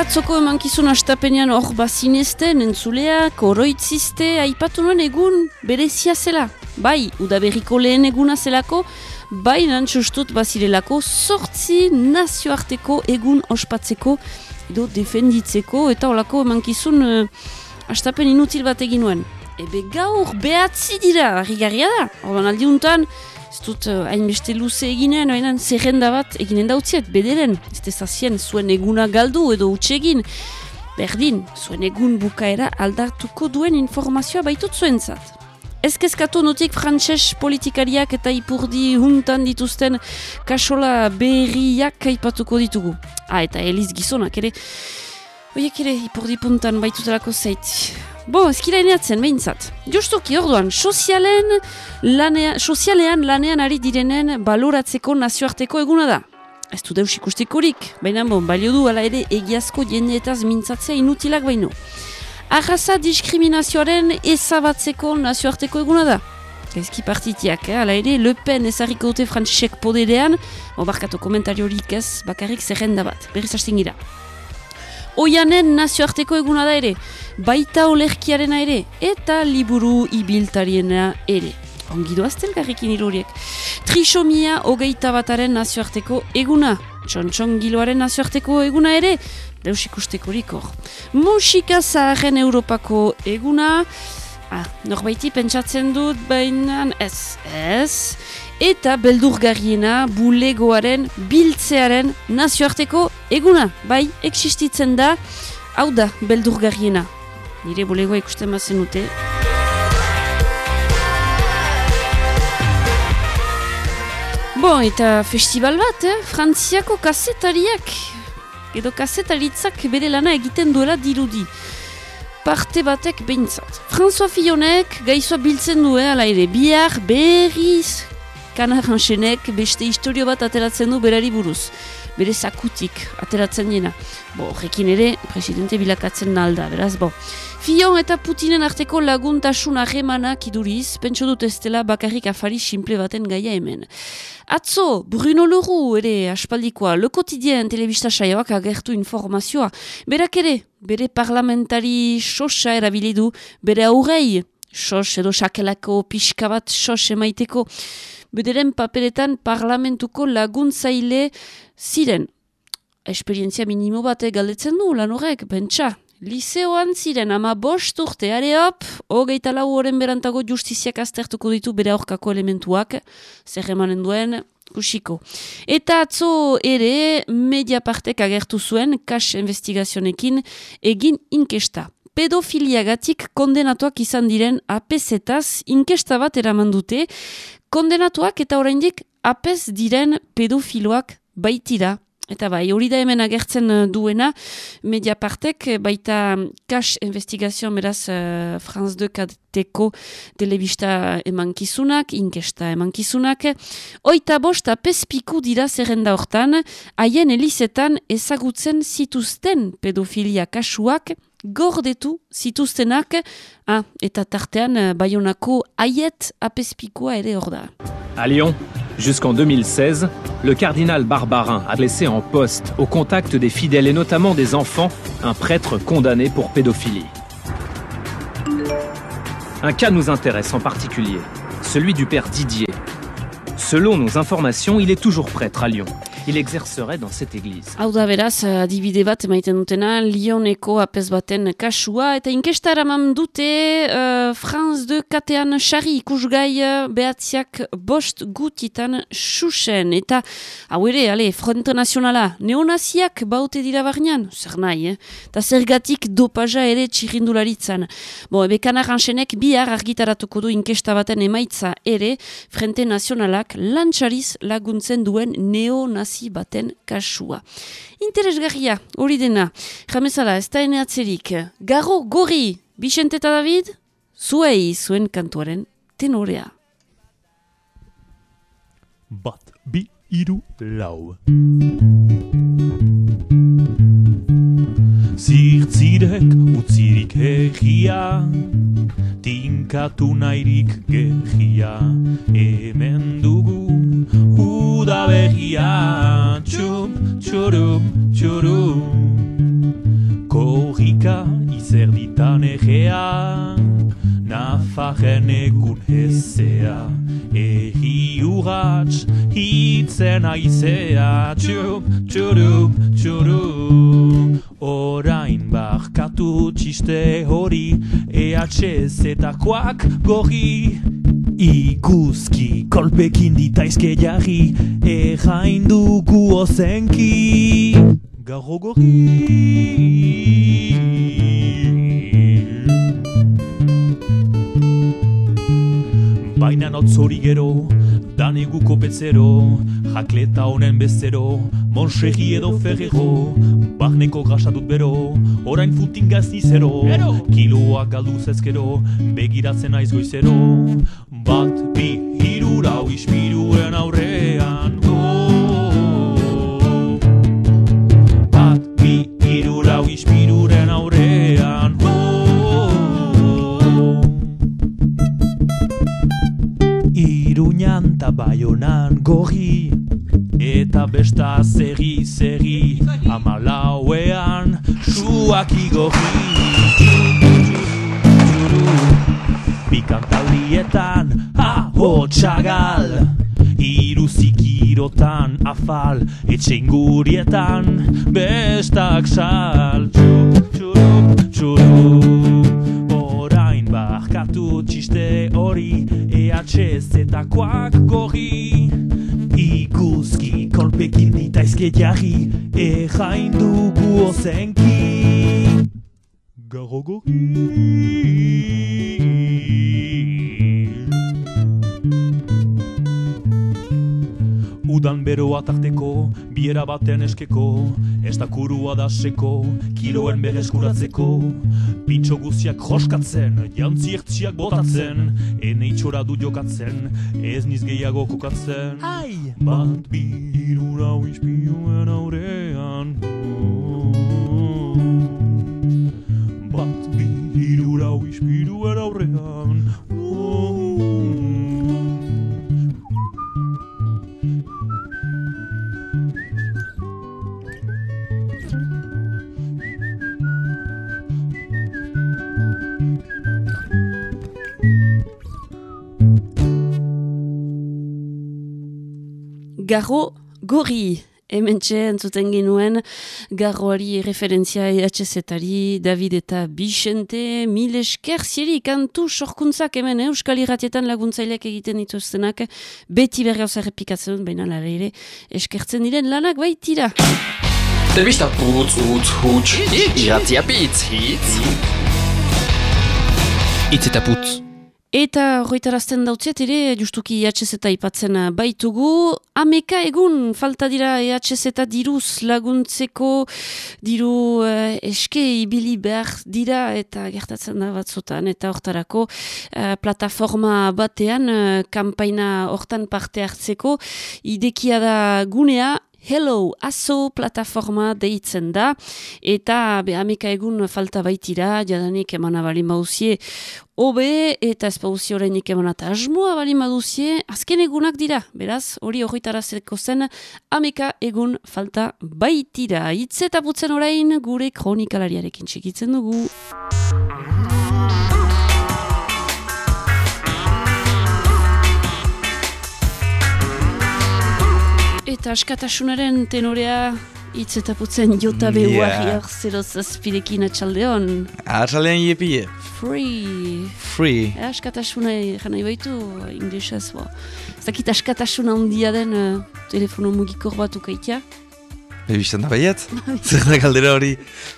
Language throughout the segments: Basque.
Atzoko emankizun astapenean hor bazinezten, entzuleak, oroitzizte, aipatu nuen egun berezia zela. Bai, udaberriko lehen eguna zelako, bai nantxustut bazirelako sortzi nazioarteko egun ospatzeko edo defenditzeko eta olako emankizun uh, astapen inutil bat egin nuen. Ebe gaur behatzi dira, harrigarria da. Orban aldi untan, ez dut uh, hainbeste luze eginen, baina zerrenda bat eginen dautziet, bederen. Ez dezazien zuen eguna galdu edo egin. Berdin, zuen egun bukaera aldartuko duen informazioa baitut zuen zat. Ez kezkatu notik frantses politikariak eta ipurdi huntan dituzten kasola berriak aipatuko ditugu. Ah, eta Eliz gizonak ere, oiek ere ipurdi puntan baitutelako zeit. Bo, ezkira eneatzen, behintzat. Justuki, orduan, sozialen lanean, sozialean lanean ari direnen baloratzeko nazioarteko eguna da. Ez du deus ikustikorik, baina bon, balio du ala ere egiazko jendeetaz mintzatzea inutilak baino. Arraza diskriminazioaren ezabatzeko nazioarteko eguna da. Ezki partitiak, eh? ala ere, Le Pen ezarriko dute frantzisek poderean, obarkatu komentariorik ez, bakarrik zerrenda bat, berriz hasten gira. Oianen nazioarteko eguna da ere, baita olerkiarena ere, eta liburu ibiltariena ere. Ongi doazten garrikin iruriek. Trisomia hogeita bataren nazioarteko eguna. Txontxon giloaren nazioarteko eguna ere, deus ikustekorik hor. Musika zaharren Europako eguna, ah, norbaiti pentsatzen dut, baina ez, ez, eta beldurgarriena bulegoaren biltzearen nazioarteko eguna, bai, existitzen da, hau da, beldurgarriena. Nire bulegoa ikusten bazen dute. Bon, eta festival bat, eh? Frantziako kasetariak, edo kasetaritzak bere lana egiten duela dirudi. Parte batek behintzat. François Fillonek gaizoa biltzen du, eh, ala ere, bihar berriz kanaranxenek beste historio bat ateratzen du berari buruz. Bere zakutik ateratzen dena. Bo, horrekin ere, presidente bilakatzen nalda, beraz, bo. Fion eta Putinen arteko laguntasun ahemanak iduriz, pentsu dut ez dela bakarrik afari simple baten gaia hemen. Atzo, Bruno Leroux ere aspaldikoa, Le Quotidien telebista saioak agertu informazioa. Berak ere, bere parlamentari sosa erabilidu, bere aurrei, sos edo sakelako pixka bat sos emaiteko. Bederen paperetan parlamentuko laguntzaile ziren. Esperientzia minimo bate galdetzen du, lan horrek, bentsa, Liseoan ziren ama bost urte, are hop, hogeita lau horren berantago justiziak aztertuko ditu bere aurkako elementuak, zer emanen duen, kusiko. Eta atzo ere, media partek agertu zuen, kas investigazionekin, egin inkesta. Pedofiliagatik kondenatuak izan diren apesetaz inkesta bat eraman dute, kondenatuak eta oraindik apes diren pedofiloak baitira Eta bai, hori da hemen agertzen uh, duena, Mediapartek, eh, baita kas investigazio beraz uh, Franz 2 kateko telebista emankizunak, inkesta emankizunak. Oita bosta pespiku dira zerrenda hortan, haien elizetan ezagutzen zituzten pedofilia kasuak, gordetu zituztenak, ah, eta tartean baionako haiet apespikoa ere hor da. A Lyon, jusqu'en 2016, le cardinal Barbarin a laissé en poste, au contact des fidèles et notamment des enfants, un prêtre condamné pour pédophilie. Un cas nous intéresse en particulier, celui du père Didier. Selon nos informations, il est toujours prêtre à Lyon. il exercerait dans cette église. Hau da beraz, adibide bat emaiten dutena, Lyoneko apez baten kasua, eta inkesta eraman dute uh, Franz de katean xarri ikusgai uh, behatziak bost gutitan xuxen, eta hau ere, ale, fronte nazionala, neonaziak baute dira barnean, zer nahi, eh? zergatik dopaja ere txirrindularitzan. Bo, ebe kanaranxenek bihar argitaratuko du inkesta baten emaitza ere, frente nazionalak lantxariz laguntzen duen neonaziak baten kasua. Interesgarria, hori dena, jamezala, ez da eneatzerik, garro gori, Bixente eta David, zuei zuen kantuaren tenorea. Bat, bi, iru, lau. Zirtzirek utzirik egia, tinkatu nahirik gegia, hemen dugu uda behia, txum, txurum, txurum. Zer ditan egea Nafarren egun hezea. Egi urratx hitzen aizea Txup, txurup, txurup. Orain barkatu txiste hori EHZ-etakoak gorri. Ikuski kolpekin ditaizke jarri Ejain dugu ozenki Garro Baina notzori gero, dan eguko betzero Jakleta honen bezero, Monserri edo ferrero Barneko grasa dut bero, orain futingaz nizero Kiloak galdu zezkero, begiratzen aiz goizero. Bat, bi, hiru, lau, ispiruen aurrean Iruñan ta baionan gorri. Eta besta zerri zerri Amalauean suak igorri. Bikantaldietan aho txagal. Iru zikirotan afal Etxe ingurietan bestak sal. Txurup, txurup Orain txiste hori EHZ-etakoak gorri. Ikuski kolpekin ditaizke jarri Ejain dugu ozenki. Garro Udan beroa tarteko, biera baten eskeko Ez da kurua da seko, kiloen bere eskuratzeko Pintxo guziak joskatzen, jantzi ertziak botatzen Ene itxora du jokatzen, ez niz gehiago kokatzen. Ai! Bat bi hiru lau ispioen aurean Bat bi hiru lau ispiruen Garro gorri. Hemen entzuten genuen garroari referentzia EHZ-ari, David eta Bixente, mil esker zieri kantu sorkuntzak hemen Euskal Irratietan laguntzaileak egiten dituztenak, beti berri hau errepikatzen, baina lara ere eskertzen diren lanak baitira. Telebista putz, utz, huts, irratia bitz, hitz. Itz eta putz. Eta horretarazten dautziet ere, justuki EHZ eta ipatzen baitugu, ameka egun falta dira EHZ eta diruz laguntzeko, diru uh, eske ibili behar dira eta gertatzen da batzutan, eta hortarako uh, plataforma batean, uh, kampaina hortan parte hartzeko, idekia da gunea, Hello, aso plataforma deitzen da, eta be ameka egun falta baitira, jadanik emana bali mauzie, obe eta ez pauzi horreinik emana eta asmoa bali maduzie, azken egunak dira, beraz, hori horretarazeko zen, ameka egun falta baitira. Itze eta putzen orain gure kronikalariarekin txikitzen dugu. Eta askatasunaren tenorea hitz eta putzen jota behu Yeah. yeah. zero zazpirekin atxaldeon. Arralean iepie. Free. Free. E, askatasuna jana ibaitu inglesez. Bo. Zakit askatasuna handia den uh, telefono mugikor bat ukaitia. E, biztan da baiet? Zer da galdera hori?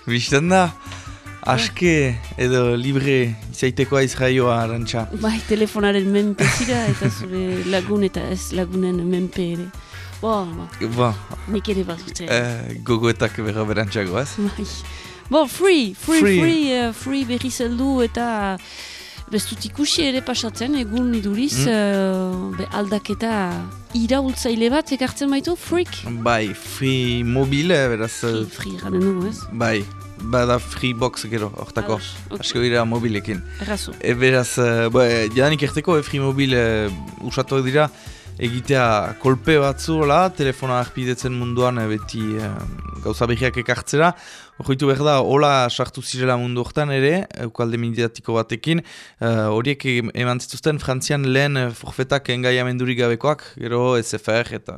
Biztan da? Aske edo libre izaiteko aiz jaioa arantxa. Bai, telefonaren menpe zira eta zure lagun eta ez lagunen menpe ere. Bo, bo, Ba, nik ere bat dute. eh, gogoetak berra berantxago ez? Bai. Bo, free, free, Free. free, eh, free berri zeldu eta bestut ikusi ere pasatzen, egun iduriz, Mm. eh, be aldaketa iraultzaile bat ekartzen baitu, freak. Bai, free mobil, eh, beraz, Free, eh, free garen dugu, ez? bai, bada free box gero, hortako. Ados, ok. Asko dira mobilekin. Errazu. E, beraz, uh, ba, jadanik erteko e, free mobil uh, usatuak dira egitea kolpe batzu, hola, telefona arpidetzen munduan eh, beti eh, gauza behiak ekartzera, Hoitu behar da, hola sartu zirela mundu hortan ere, eukalde mediatiko batekin, eh, horiek e- eman zituzten Frantzian lehen eh, forfetak engaiamendurik gabekoak, gero SFR eta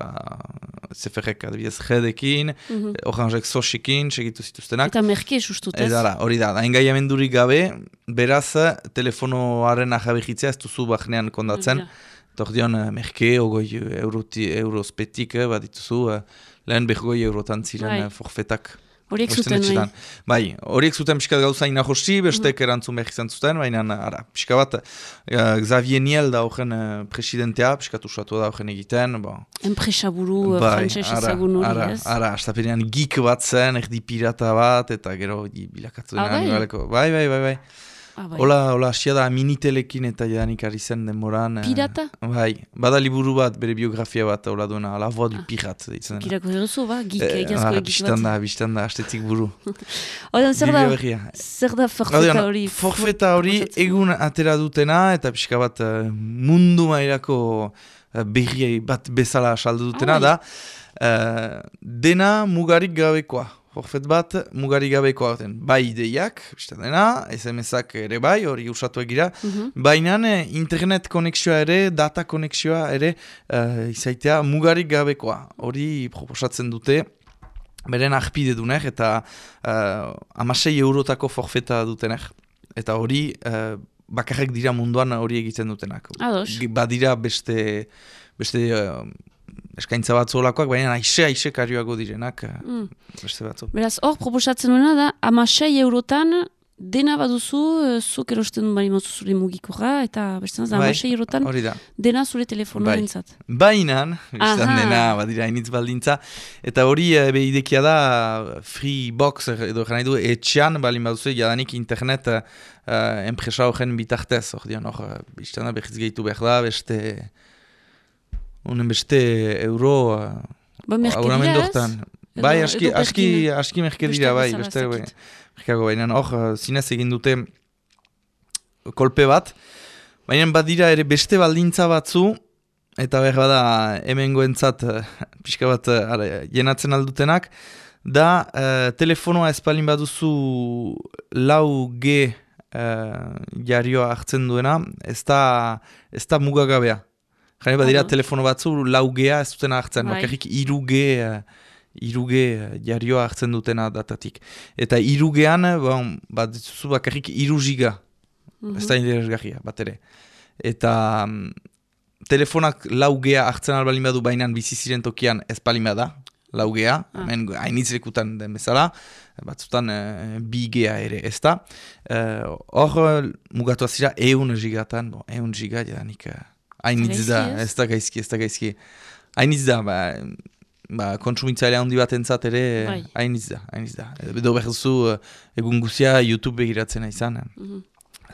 SFR-ek adibidez jedekin, Mhm. orangek sosikin, segitu zituztenak. Eta merke sustut, ez? Ez ara, hori da, da engaiamendurik gabe, beraz, telefonoaren ahabegitzea ez duzu bahnean kondatzen. Begira. Tordion, merke, ogoi euroti, eurospetik, uh, badituzu, uh, lehen behgoi eurotan ziren Bai. uh, forfetak. Horiek zuten, bai. Bai, horiek zuten pixka gauza inahosti, bestek Mhm. erantzun behar izan zuten, baina ara, pixka bat, uh, Xavier Niel da horren uh, presidentea, pixka usatu da horren egiten, bon. Enpresa buru, bai, frantses ara, ezagun hori, ara, ez? ara, astapenean geek bat zen, erdi pirata bat, eta gero bilakatu Ah, dena bai? nibaleko. Bai, bai, bai, bai. Ah, bai. Hola, hola, asia da minitelekin eta jadanik ari zen denboran. eh, Pirata? bai, bada liburu bat, bere biografia bat, hola duena, la voix du Ah. pirat, dena. Girako erozu, ba? Geek, Eh, egiazko ah, geek Bistan da, bat. bistan da, astetik buru. Oian, zer da, zer da forfeta hori? Forfeta hori egun atera dutena eta pixka bat eh, mundu mailako uh, berriei bat bezala saldu dutena Ah, da eh, dena mugarik gabekoa. Forfet bat mugarik gabekoa duten. Bai ideiak, biztan dena, SMS-ak ere bai, hori usatu egira, Mhm. Baina eh, internet konexioa ere, data konexioa ere uh, izaitea mugarik gabekoa. Hori proposatzen dute, beren ahpide dunek eta uh, amasei eurotako forfeta dutenek. Eta hori uh, bakarrik dira munduan hori egiten dutenak. Ados. Badira beste, beste uh, eskaintza batzu olakoak, baina aixe aixe karioago direnak uh, Mm. beste batzu. Beraz, hor proposatzen duena da, amasei eurotan dena baduzu, eh, zuk erosten bali mozu zure mugikorra, eta beste da, Bai, amasei eurotan Hori da. dena zure telefonoa Bai. entzat. Bainan, biztan dena, badira hainitz baldintza, eta hori eh, be idekia da free box edo gana du etxean balin baduzu jadanik internet uh, enpresa horren bitartez, hor dian hor, eh, biztan da behiz gehitu behar da, beste, unen beste euro uh, Ba. Edo- Bai, aski, aski, aski merke beste dira, bai, beste, bai. dakit. Merkeago, baina hor, zinez egin dute kolpe bat, baina badira ere beste baldintza batzu, eta behar bada hemengoentzat eh, pixka bat eh, ara, jenatzen aldutenak, da eh, telefonoa espalin baduzu lau G eh, jarioa hartzen duena, ez da, ez da mugagabea. Jare badira Ado. telefono batzu lau G-a ez dutena hartzen, Bai. bakarrik iru G eh, iruge jarioa hartzen dutena datatik. Eta irugean, bon, bat dituzu bakarrik iru giga. Mhm. Ez da interesgarria, bat ere. Eta mm, telefonak laugea hartzen albalin badu bainan bizi ziren tokian ez balin bada, laugea, Ah. hemen hainitz lekutan den bezala, batzutan e, bi gea ere ez da. Eh, Hor uh, mugatu azira eun gigatan, bon, eun giga jadanik uh, hainitz da, ez? da gaizki, ez da gaizki. Hainitz da, ba, ba, kontsumitzailea handi bat entzat ere, Bai. hainitz da, hainitz da. Edo behar duzu eh, egun guzia YouTube begiratzen izan, Mhm.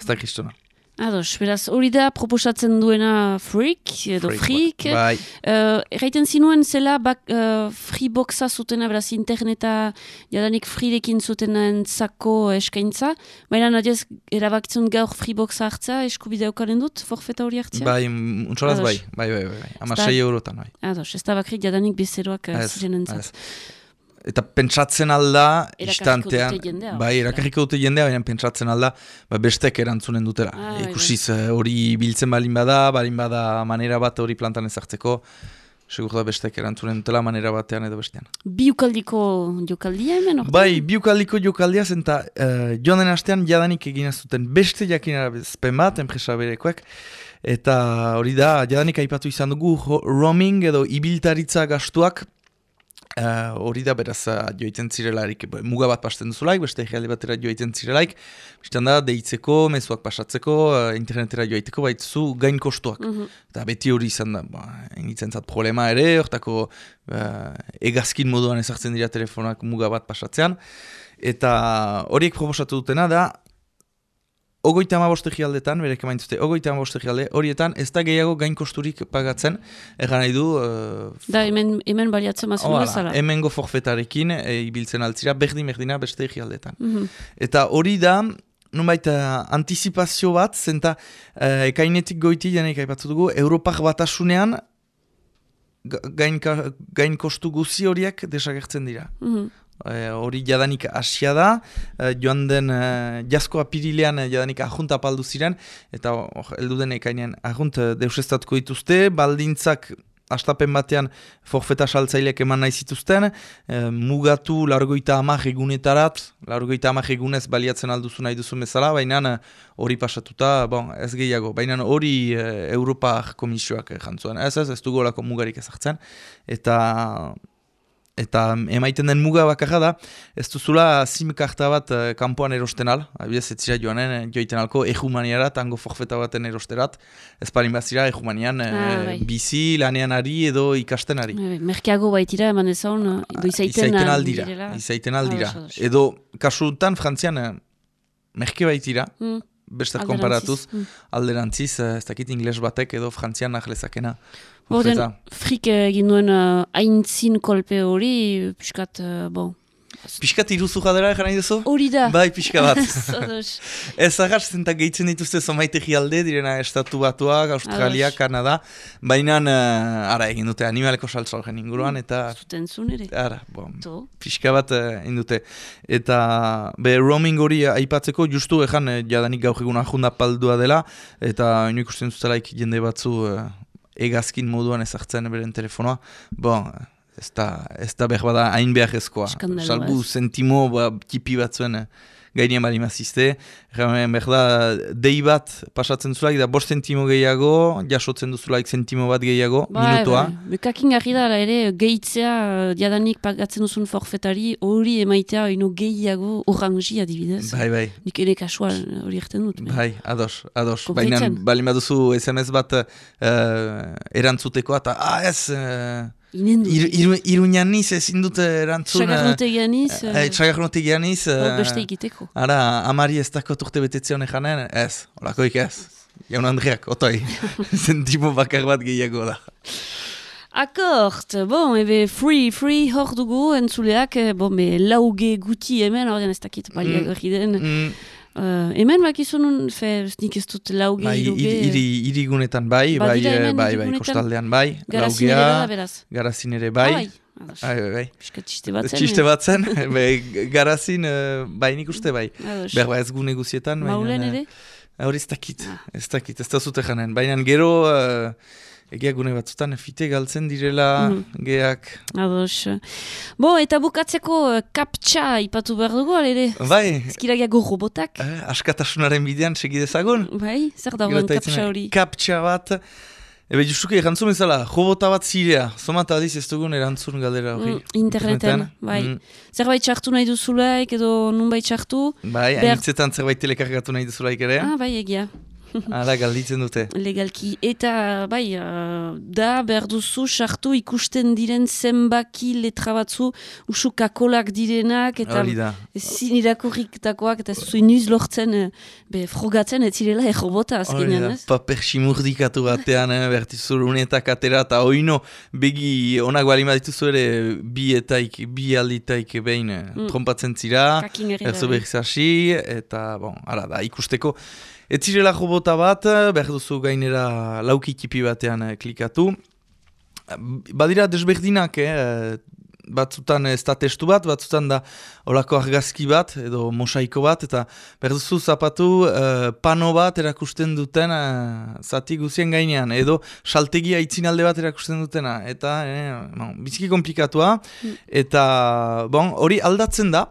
ez da kristona. Ados, beraz, hori da proposatzen duena freak, edo freak. Bai, Uh, erraiten zinuen zela bak, uh, freeboxa zutena, beraz interneta jadanik freerekin zutena entzako eskaintza, baina nadiaz erabakitzen gaur freeboxa hartza, eskubide aukaren dut, forfeta hori hartzea? bai, untsolaz bai, bai, bai, bai, bai. Amasei eurotan, bai. Ados, ez da bakrik jadanik bezeroak Ez, ziren entzat. Eta pentsatzen alda, jendea, bai, erakarriko dute jendea, baina pentsatzen alda, ba, bestek erantzunen dutela. Ah, Ikusiz, hori biltzen balin bada, balin bada manera bat hori plantan ezartzeko, segur da bestek erantzunen dutela manera batean edo bestean. Bi ukaldiko jokaldia hemen, hor? Bai, biukaldiko jokaldia zen eta uh, joan den astean jadanik egin zuten beste jakinara bezpen bat, enpresa berekoek, eta hori da, jadanik aipatu izan dugu roaming edo ibiltaritza gastuak, Uh, hori da beraz uh, joiten zirelarik, bo, muga bat pasten duzulaik, beste egialde batera joiten zirelaik, biztan da, deitzeko, mezuak pasatzeko, uh, internetera joiteko, baitzu gain kostuak. Mhm. Eta beti hori izan da, ba, zat problema ere, hortako uh, egazkin moduan ezartzen dira telefonak muga bat pasatzean. Eta horiek proposatu dutena da, ogoita ama aldetan, berek emaintuzte, ogoita ama alde, horietan ez da gehiago gain kosturik pagatzen, egan nahi du, uh, Da, hemen, hemen baliatzen mazun bezala. hemengo forfetarekin e, ibiltzen altzira, berdin berdina beste egialdetan. Mhm. Eta hori da, nunbait uh, antizipazio bat, zenta uh, ekainetik goiti, janek aipatzu dugu, Europak batasunean ga- gain, gain kostu guzi horiek desagertzen dira. Mhm. Eh, hori jadanik asia da, eh, joan den eh, jasko apirilean eh, jadanik ajunt apaldu ziren, eta heldu den ekainean ajunt eh, deusestatuko dituzte, baldintzak astapen batean forfeta saltzaileak eman nahi zituzten, eh, mugatu largoita amak egunetarat, largoita amak egunez baliatzen alduzu nahi duzu bezala, baina hori pasatuta, bon, ez gehiago, baina hori eh, Europa komisioak jantzuan, ez ez, ez dugu olako mugarik ezartzen, eta eta emaiten den muga bakarra da, ez duzula simkarta bat uh, kanpoan erosten al, abidez ez zira joanen, eh, joiten alko ejumaniara, tango forfeta baten erosterat, ez palin bazira ejumanian Ah, bai. bizi, lanean ari edo ikasten ari. Eh, Merkeago baitira eman ezaun, edo izaiten, izaiten aldira, direla. izaiten aldira. Ados, ados. Edo, kasutan, frantzian, eh, merke baitira, Mm, alderantziz. konparatuz, Mm. alderantziz, eh, ez dakit ingles batek edo frantzian nahlezakena. Forfeta. frik egin duen uh, aintzin kolpe hori, piskat, uh, bon. Piskat iruzu jadera egin nahi duzu? Hori da. Bai, pixka bat. Ez agas, zentak gehitzen dituzte zomaitegi alde, direna estatu batuak, Australia. Kanada, baina, uh, ara, egin dute animaleko saltza horren inguruan, eta, Zuten zuen ere. ara, bon, To. pixka bat uh, egin dute. Eta, be, roaming hori aipatzeko, justu ejan, eh, jadanik gaur egun ajunda paldua dela, eta ino ikusten zutelaik jende batzu eh, egazkin moduan ezartzen beren telefonoa, bon, ez da, ez da behar bada hain behar ezkoa. Salbu sentimo ba, tipi batzuen eh, gainean bali mazizte. Jamen, behar da, dei bat pasatzen zulaik, da bost sentimo gehiago, jasotzen duzulaik sentimo bat gehiago, minutua. Bai, Bekakin garri da, ere, gehitzea, uh, jadanik pagatzen duzun forfetari, hori emaitea, ino gehiago orangi adibidez. Bai, bai. Nik ere kasua hori erten dut. me. Bai, ados, ados. Baina, bali baduzu SMS bat uh, erantzuteko, eta, ah, ez, uh, Inendu. ir, ir, iruñan niz ezin dute erantzun. Sagarnotegian iz, uh, Eh, Txagarnotegian niz. hor beste ikiteko. Ara, amari ez dako turte betetze honek janen, ez, olakoik ez. Jaun Andreak, otoi, sentimo bakar bat gehiago da. Akort, bon, ebe free, free hor dugu entzuleak, eh, bon, be, lauge guti hemen, horrean ez dakit baliak Mm. hori den. Mm, Uh, hemen bakizun, fe, nik ez dut lauge, bai, iruge, iri, iri, irigunetan bai, bai, eh, bai, bai, kostaldean bai, laugea, beraz. garazin ere bai, Ah, bai. Bai, bai, bai. Piskat txiste bat zen. Txiste bat zen, be, garazin, eh, bai nik uste bai. Ados. Behar ba ez gu negozietan. baina, Maulen eh, ere? Hori ez dakit, Ah. ez dakit, ez da zute janen. Baina gero, uh, egia gune batzutan, fite galtzen direla, Mhm. geak. Ados. Bo, eta bukatzeko uh, kaptxa ipatu behar dugu, alere? Bai, Ezkiragiago robotak? eh, askatasunaren bidean segidezagun. Bai, zer da horren Gero eta kaptxa hori? Kaptxa bat, ebe justuke erantzun bezala, robota bat zirea, somata adiz ez dugun erantzun galdera hori. Mm, interneten, bai. Mm, Zerbait txartu nahi duzulaik edo nunbait txartu? bai, Behar- hainitzetan zerbait telekargatu nahi duzulaik ere, Ah, bai, egia. Ala galditzen dute. Legalki. Eta, bai, uh, da, behar duzu, sartu ikusten diren zenbaki letra batzu, usu kakolak direnak, eta ezin irakurriktakoak, eta zuin niz lortzen, eh, be, frogatzen, ez zirela errobota azkenean, ez? paper simurdikatu batean, eh, bertizur unetak atera, eta oino, begi onak bali dituzu ere, bi etaik, bi alditaik behin eh, Mm. trompatzen zira, erzo berriz hasi, eta, bon, ara da, ikusteko. Ez zirela robota bat, eh, behar duzu gainera lauki tipi batean eh, klikatu. Badira desberdinak, eh, batzutan ez da testu bat, batzutan da olako argazki bat, edo mosaiko bat, eta behar duzu zapatu eh, pano bat erakusten duten eh, zati guzien gainean, edo saltegia itzinalde bat erakusten dutena, eta eh, bon, biziki komplikatua, eta bon, hori aldatzen da,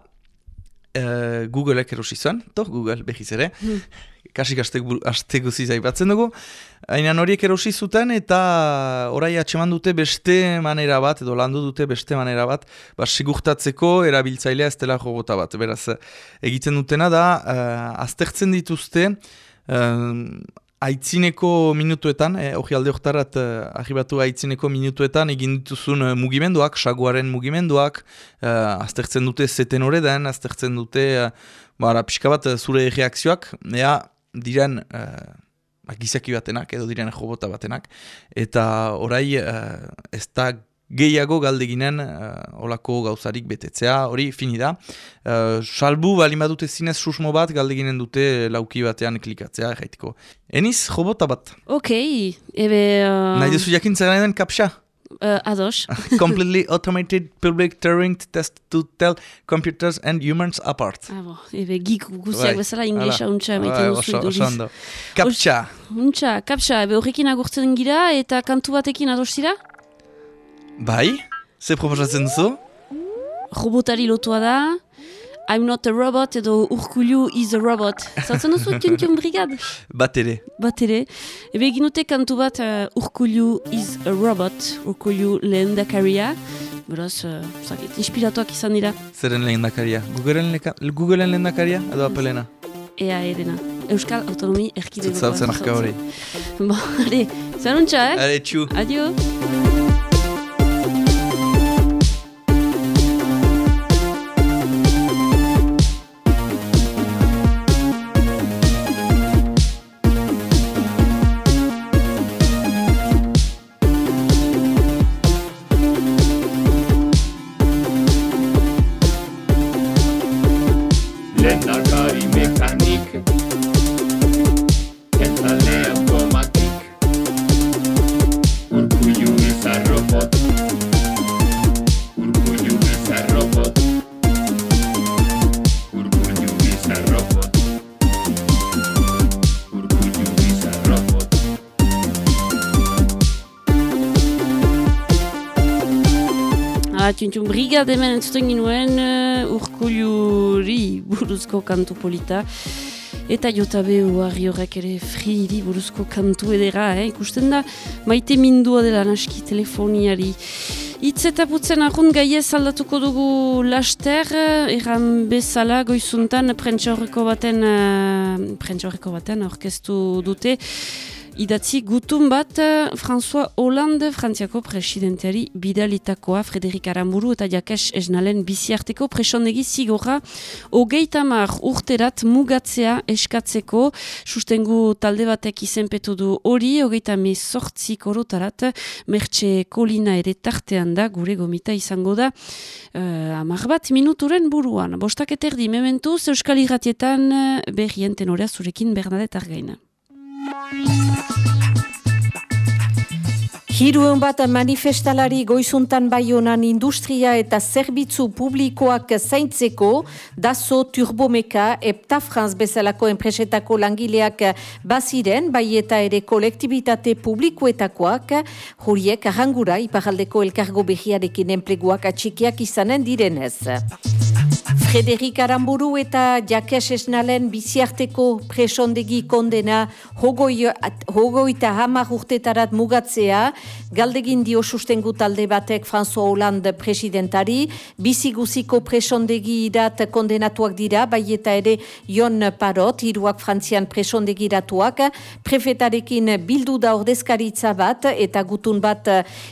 eh, Googleek erosi zuen, to, Google behiz ere, kasik aste, gu- aste guziz aipatzen dugu, Hainan horiek erosi zuten eta orai atxeman dute beste manera bat, edo landu dute beste manera bat, ba, sigurtatzeko erabiltzailea ez dela robota bat. Beraz, egiten dutena da, uh, aztertzen dituzte, uh, aitzineko minutuetan, eh, hori alde hortarat uh, arribatu aitzineko minutuetan egin dituzun uh, mugimenduak, saguaren mugimenduak, uh, aztertzen dute zeten horredan, aztertzen dute, uh, bara, pixka bat zure reakzioak, ea, diren... Uh, gizaki batenak edo diren robota batenak eta orai uh, ez da gehiago galdeginen uh, olako gauzarik betetzea, hori fini da. Uh, salbu balima dute zinez susmo bat galdeginen dute lauki batean klikatzea erraitiko. Eniz, robota bat. Ok, ebe... Uh, Nahi duzu jakintzen den kapsa? Uh, ados. Completely automated public Turing test to tell computers and humans apart. Ah, bo, ebe, gik guziak Bai, bezala inglesa untxa emaiten duzu iduriz. Kaptxa. Untxa, kapsa, ebe horrekin agurtzen gira eta kantu batekin ados dira? Bai? Ze proposatzen duzu? Robotari lotua da, I'm not a robot edo urkulu is a robot. Zautzen duzu Tion Brigad? Bat ere. Bat ere. Ebe egin dute kantu bat uh, urkulu is a robot, urkulu lehen dakaria. Beraz, uh, zakit, inspiratuak izan dira. Zeren lehen dakaria? Googleen Googleen lehen dakaria? Edo apelena? Ea erena. Euskal Autonomi Erkidego. Zautzen arka hori. Bo, ale, zanuntza, eh? Are, txu. Adio. Brigad hemen entzuten ginuen uh, urkuliuri buruzko kantu polita. Eta jotabe uarri horrek ere friri buruzko kantu edera, eh? ikusten da maite mindua dela naski telefoniari. Itz eta putzen ahun gaiez aldatuko dugu laster, eh, erran bezala goizuntan prentxaurreko baten, uh, prentxaurreko baten aurkeztu dute, Idatzi gutun bat eh, François Hollande Frantziako presidenteari bidalitakoa Frederik Aramburu eta Jakes Esnalen biziarteko presondegi zigorra hogeita mar urterat mugatzea eskatzeko sustengu talde batek izenpetu du hori hogeita me sortzi korotarat mertxe kolina ere tartean da gure gomita izango da uh, amar bat minuturen buruan bostak eterdi mementuz Euskal Irratietan eh, berrien tenorea zurekin Bernadette Argaina. Hiruen bat manifestalari goizuntan baionan industria eta zerbitzu publikoak zaintzeko, dazo turbomeka epta Franz bezalako enpresetako langileak baziren, bai eta ere kolektibitate publikoetakoak, horiek arrangura iparaldeko elkargo behiarekin enpleguak atxikiak izanen direnez. Frederik Aramburu eta Jakes Esnalen biziarteko presondegi kondena hogoi, at- hogeita hamar urtetarat mugatzea, galdegin dio sustengu talde batek François Hollande presidentari, biziguziko presondegi irat kondenatuak dira, bai eta ere Jon Parot, hiruak frantzian presondegiratuak, prefetarekin bildu da ordezkaritza bat, eta gutun bat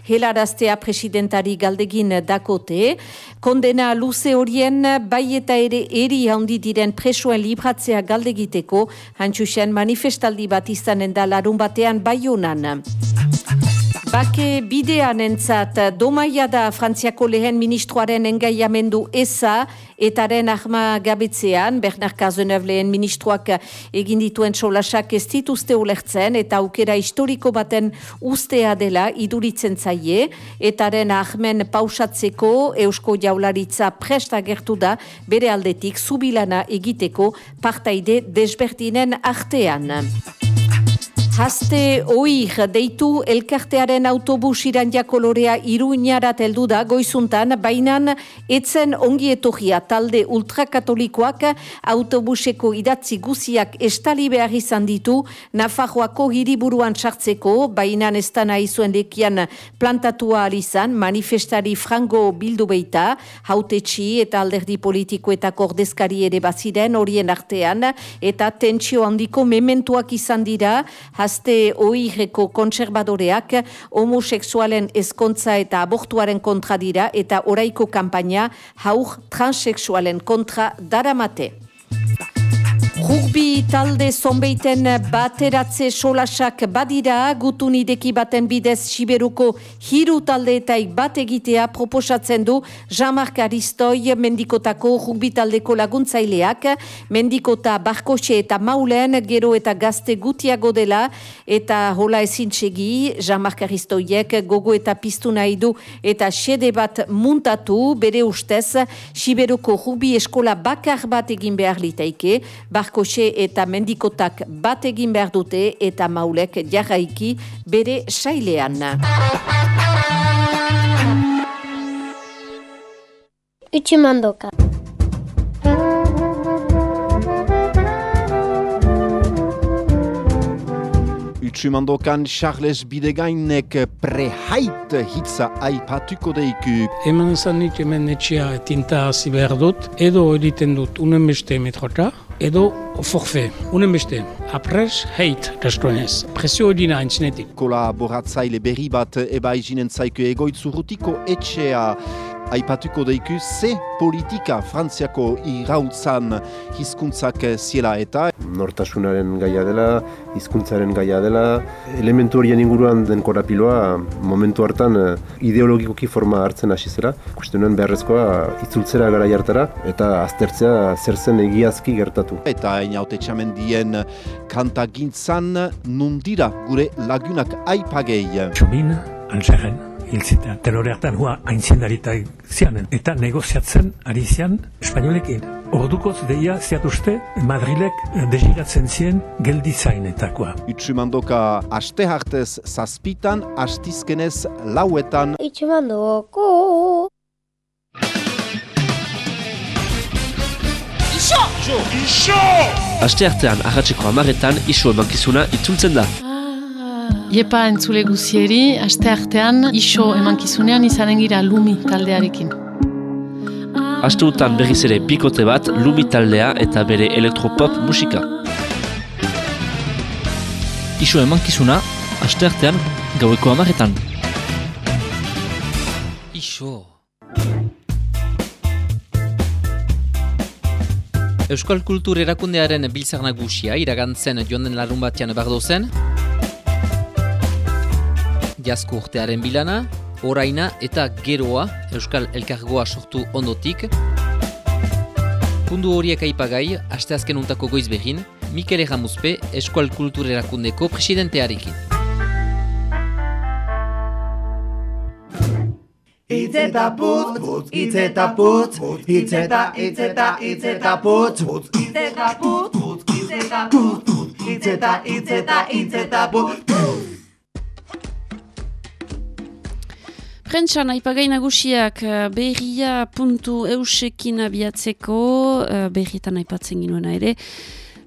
helaraztea presidentari galdegin dakote, kondena luze horien bai eta ere eri handi diren presoen libratzea galdegiteko, hantxusen manifestaldi bat izanen da larun batean bai honan. Bake bidean entzat, domaia da Frantziako lehen ministroaren engaiamendu eza, etaren ahma gabetzean, Bernard Cazeneuve lehen ministroak egin dituen solasak ez dituzte ulertzen, eta aukera historiko baten ustea dela iduritzen zaie, etaren ahmen pausatzeko eusko jaularitza presta gertu da, bere aldetik zubilana egiteko partaide desberdinen artean. Haste oir deitu elkartearen autobus irandia kolorea iruñarat heldu da goizuntan, bainan etzen ongi etorria talde ultrakatolikoak autobuseko idatzi guziak estali behar izan ditu Nafarroako hiriburuan sartzeko, bainan ez da nahi zuen lekian plantatua izan manifestari frango bildu beita, hautetxi eta alderdi politikoetako ordezkari ere baziren horien artean, eta tentsio handiko mementuak izan dira, Haste oireko kontserbadoreak homosexualen ezkontza eta abortuaren kontra dira eta oraiko kanpaina haur transexualen kontra daramate. Rugbi talde zonbeiten bateratze solasak badira, gutun ideki baten bidez Siberuko hiru taldeetaik bat egitea proposatzen du Jean-Marc Aristoi mendikotako rugbi taldeko laguntzaileak, mendikota barkose eta maulen gero eta gazte gutiago dela, eta hola ezin txegi, Jean-Marc Aristoiek gogo eta piztu nahi du eta xede bat muntatu, bere ustez, Siberuko rugbi eskola bakar bat egin behar litaike, barkose eta mendikotak bat egin behar dute eta maulek jarraiki bere sailean. Utsumandoka. Utsumandokan Charles Bidegainek prehait hitza aipatuko deiku. Eman zanik hemen etxea tinta hasi behar dut, edo egiten dut unen beste metrota, edo forfe, unen beste. Apres, heit, kastoenez. Presio edina entzinetik. Kolaboratzaile berri bat eba izinen zaiku egoitzurutiko etxea aipatuko deiku ze politika Frantziako irautzan hizkuntzak ziela eta nortasunaren gaia dela, hizkuntzaren gaia dela, elementu horien inguruan den korapiloa momentu hartan eh, ideologikoki forma hartzen hasi zera. Kusten nuen beharrezkoa itzultzera gara jartara eta aztertzea zer zen egiazki gertatu. eta inaute txamendien kantagintzan nundira gure lagunak aipagei. Txomin, Algerren, hil zita. Tenore hartan hua aintzindarita zianen. Eta negoziatzen ari zian espainolekin. Ordukoz deia ziatuzte Madrilek desiratzen zien geldizainetakoa. Utsumandoka aste hartez zazpitan, astizkenez lauetan. Utsumandoko. Iso! Iso! Aste artean, ahatzeko amaretan, iso emankizuna itzultzen da. Iepa entzule guzieri, aste artean iso emankizunean izanen gira lumi taldearekin. Astutan berriz ere bikote bat, lumi taldea eta bere elektropop musika. Iso emankizuna, aste artean, gaueko amaretan. Iso. Euskal Kultur erakundearen biltzar nagusia iragantzen joan den larun batean bardo zen. Jazko urtearen bilana, oraina eta geroa Euskal Elkargoa sortu ondotik. Pundu horiek aipagai, asteazken untako goiz behin, Mikel Erramuzpe Euskal Kultur erakundeko presidentearekin. Itz eta putz, putz, itz eta putz, itz eta, itz eta, itz eta putz, putz, itz eta putz, putz, itz eta putz, putz, itz eta, itz eta, itz eta putz, Prentsan, aipagai nagusiak eh, berria puntu eusekin abiatzeko, eh, berrietan aipatzen ginoena ere,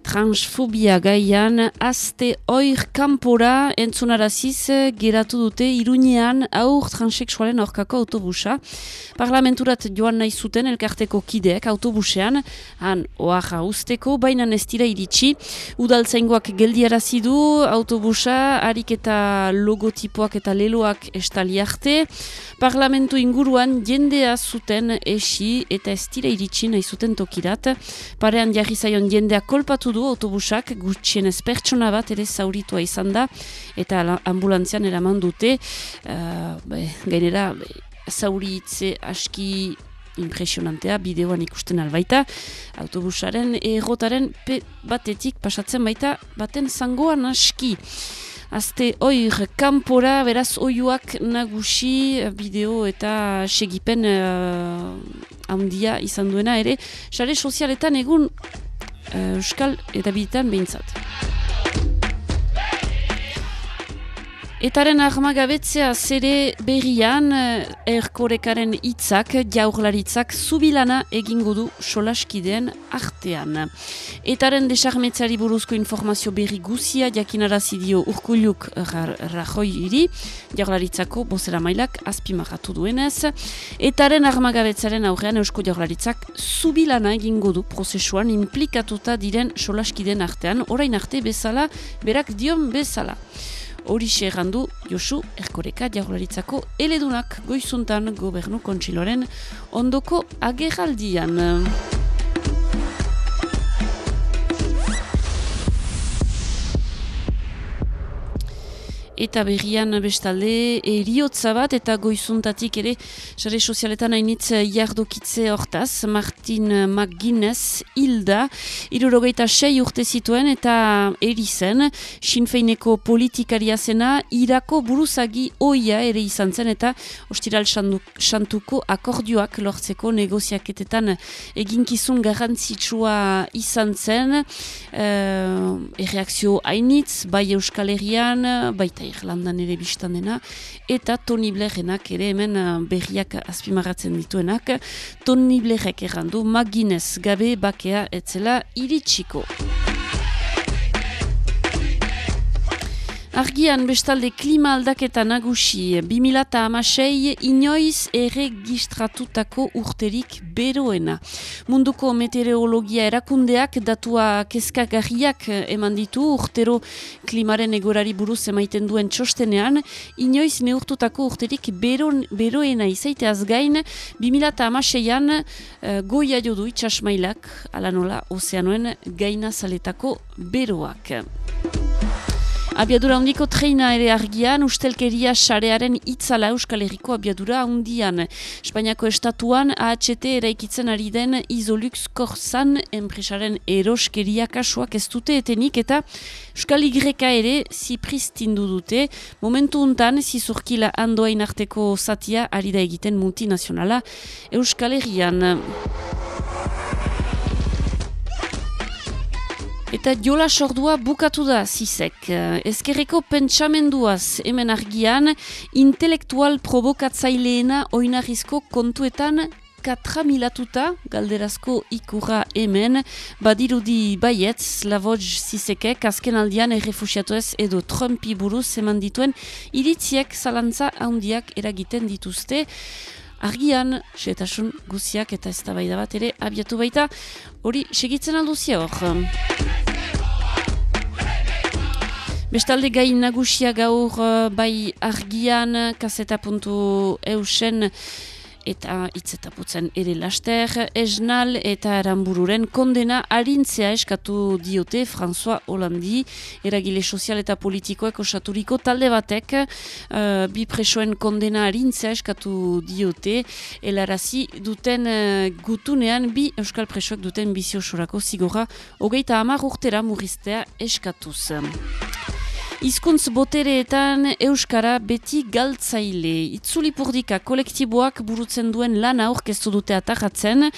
transfobia gaian, azte oir kanpora entzunaraziz geratu dute irunean aur transexualen aurkako autobusa. Parlamenturat joan nahi zuten elkarteko kideak autobusean, han oaxa usteko, baina ez dira iritsi. Udaltzaingoak geldiarazi du autobusa, harik eta logotipoak eta leloak estali arte. Parlamentu inguruan jendea zuten esi eta ez dira iritsi nahi zuten tokirat. Parean jarri zaion jendea kolpatu du autobusak gutxienez pertsona bat ere zauritua izan da eta ambulantzian eraman dute. Uh, gainera zauritze aski impresionantea bideoan ikusten albaita autobusaren errotaren batetik pasatzen baita baten zangoan aski. Azte oir kanpora, beraz oiuak nagusi bideo eta segipen uh, handia izan duena ere. Sare sozialetan egun Euskal eta bitan behintzat. Etaren armagabetzea zere berrian erkorekaren hitzak jaurlaritzak zubilana egingo du solaskideen artean. Etaren desarmetzari buruzko informazio berri guzia jakinarazi dio urkuluk rajoi iri, jaurlaritzako bozera mailak azpimarratu duenez. Etaren armagabetzaren aurrean eusko jaurlaritzak zubilana egingo du prozesuan implikatuta diren solaskideen artean, orain arte bezala, berak dion bezala. Hori du Josu Erkoreka jaurlaritzako eledunak goizuntan gobernu kontsiloren ondoko agerraldian. Eta berrian bestalde eriotza bat eta goizuntatik ere sare sozialetan hainitz jardokitze hortaz Martin McGuinness hilda irurogeita sei urte zituen eta eri zen Sinfeineko politikaria zena irako buruzagi oia ere izan zen eta ostiral santuko akordioak lortzeko negoziaketetan eginkizun garrantzitsua izan zen. Uh, erreakzio hainitz bai Euskal Herrian, baita Irlandan ere biztan dena, eta Tony Blairenak ere hemen eh, berriak azpimarratzen dituenak. Tony Blairek errandu, maginez gabe bakea etzela iritsiko. Argian bestalde klima aldaketa nagusi 2006 inoiz erregistratutako urterik beroena. Munduko meteorologia erakundeak datua kezkagarriak eman ditu urtero klimaren egorari buruz emaiten duen txostenean, inoiz neurtutako urterik beron, beroena izaiteaz gain 2006an uh, goia jodu itxasmailak alanola ozeanoen gaina zaletako beroak. Abiadura handiko treina ere argian, ustelkeria sarearen itzala Euskal Herriko abiadura handian. Espainiako estatuan AHT eraikitzen ari den Isolux Korzan enpresaren eroskeria kasuak ez dute etenik eta Euskal Igreka ere zipristindu dute. Momentu untan, zizurkila handoain arteko zatia ari da egiten multinazionala Euskal Herrian. Eta jola sordua bukatu da zizek. Ezkerreko pentsamenduaz hemen argian, intelektual provokatzaileena oinarrizko kontuetan katramilatuta, galderazko ikurra hemen, badirudi baietz, lavoj zizekek, azken aldian errefusiatuez edo Trumpi buruz eman dituen, iritziek zalantza handiak eragiten dituzte. Argian, setasun guziak eta ez bat ere abiatu baita, hori segitzen alduzia hor. Bestalde gai nagusia gaur bai argian, kaseta eusen, eta itzetaputzen ere laster, esnal eta aranbururen kondena harintzea eskatu diote François Hollandi, eragile sozial eta politikoek osaturiko talde batek, uh, bi presoen kondena harintzea eskatu diote, elarazi duten uh, gutunean bi euskal presoek duten bizio sorako zigora, hogeita hamar urtera murriztea eskatuz. Hizkuntz botereetan Euskara beti galtzaile. Itzulipurdika kolektiboak burutzen duen lana aurkeztu dute atajatzen.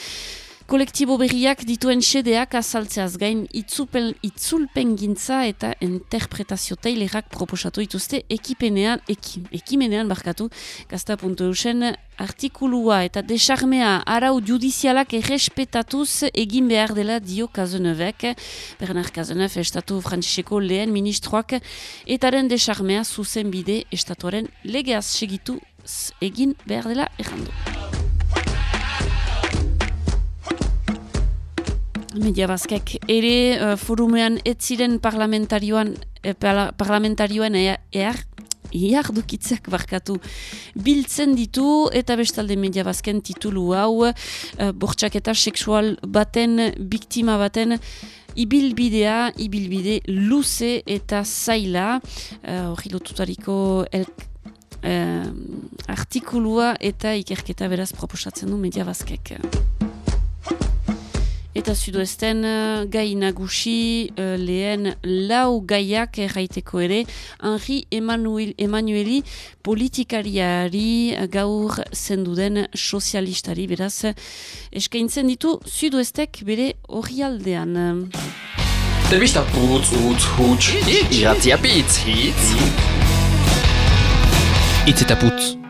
Kolektibo berriak dituen sedeak azaltzeaz gain itzulpen, itzulpen gintza eta interpretazio tailerak proposatu dituzte ekipenean, eki, ekimenean barkatu, gazta.eusen artikulua eta desarmea arau judizialak errespetatuz egin behar dela dio Kazenevek, Bernard Kazenev estatu frantziseko lehen ministroak, etaren desarmea zuzen bide estatuaren legeaz segitu egin behar dela errandu. Media bazkek ere uh, forumean ez ziren parlamentarioan eh, parlamentarioen ehar Iar dukitzak barkatu biltzen ditu eta bestalde media bazken titulu hau uh, bortxak eta seksual baten, biktima baten ibilbidea, ibilbide luze eta zaila hori uh, lotutariko elk uh, artikulua eta ikerketa beraz proposatzen du media bazkek. Eta sudoesten uh, gai nagusi uh, lehen lau gaiak erraiteko ere Henri Emmanuel, Emanueli politikariari gaur zenduden sozialistari beraz eskaintzen ditu sudoestek bere hori aldean. Telbista putz, utz, huts, iratzia bitz, hitz. Itz eta putz.